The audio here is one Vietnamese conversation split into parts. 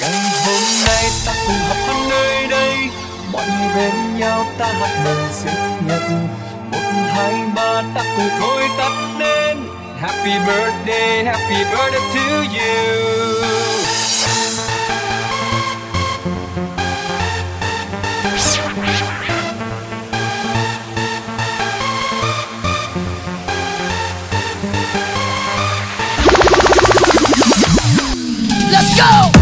ngày hôm nay ta cùng học hoan nơi đây. Mọi người bên nhau ta hát mừng sinh nhật một, hai, ba, ta cùng thôi tắt lên happy birthday happy birthday to you. Let's go!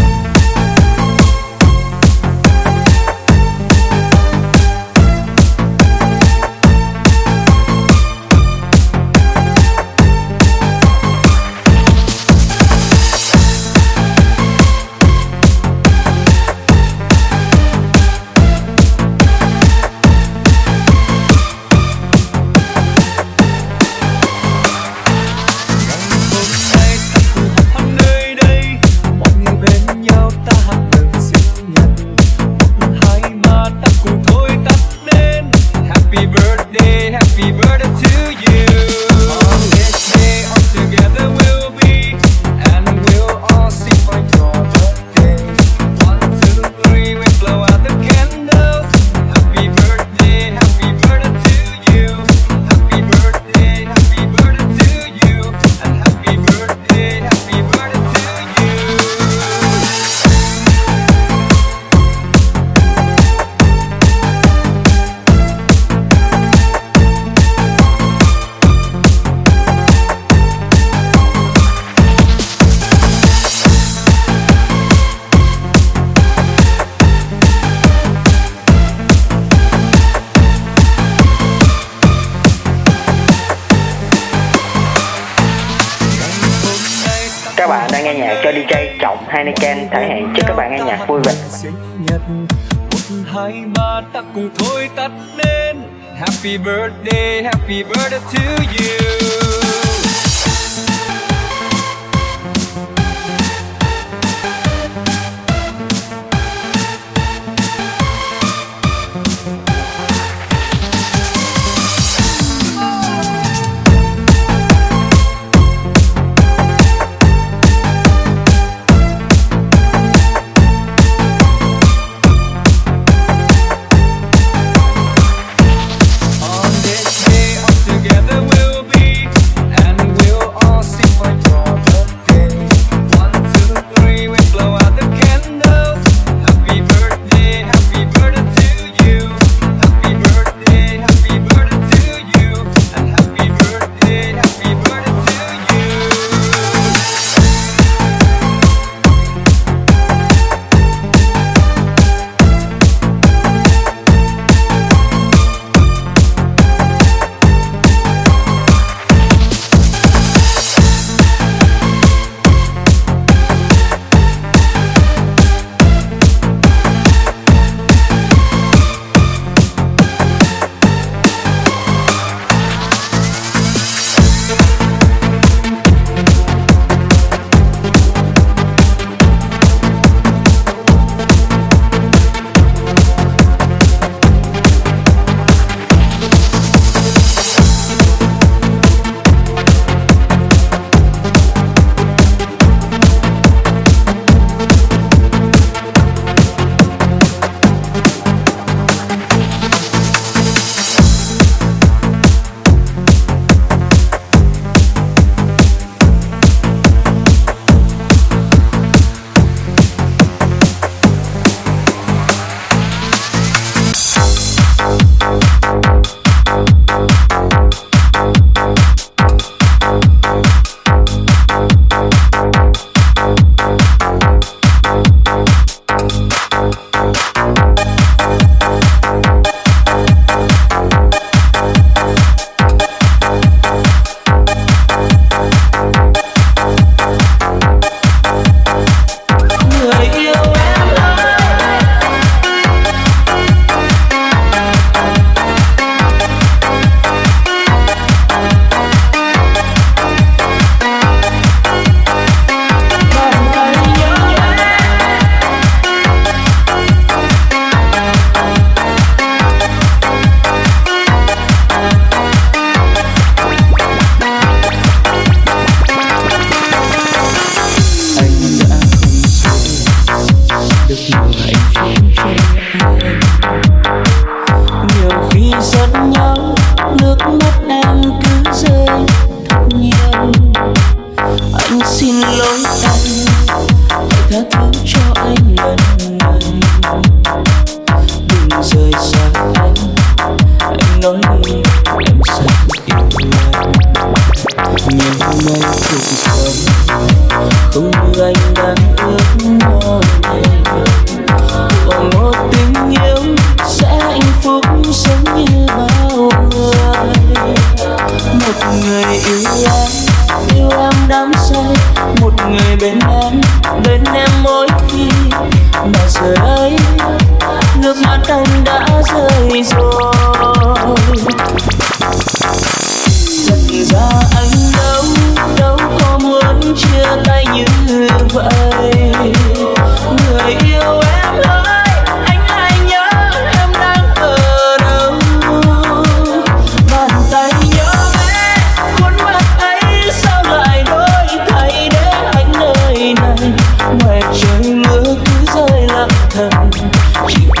Vui vẻ. sinh nhật, một, hai, ba, ta cùng thôi tắt lên happy birthday happy birthday to you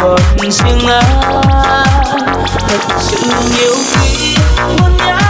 còn riêng ai thật sự nhiều khi muốn nhắn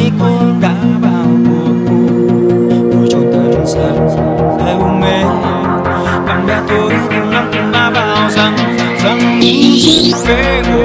khi cô đã vào cuộc tôi trốn thân sáng, để hôn mê. Bạn bè tôi từng năm từng ba vào rằng rằng những chiếc phê của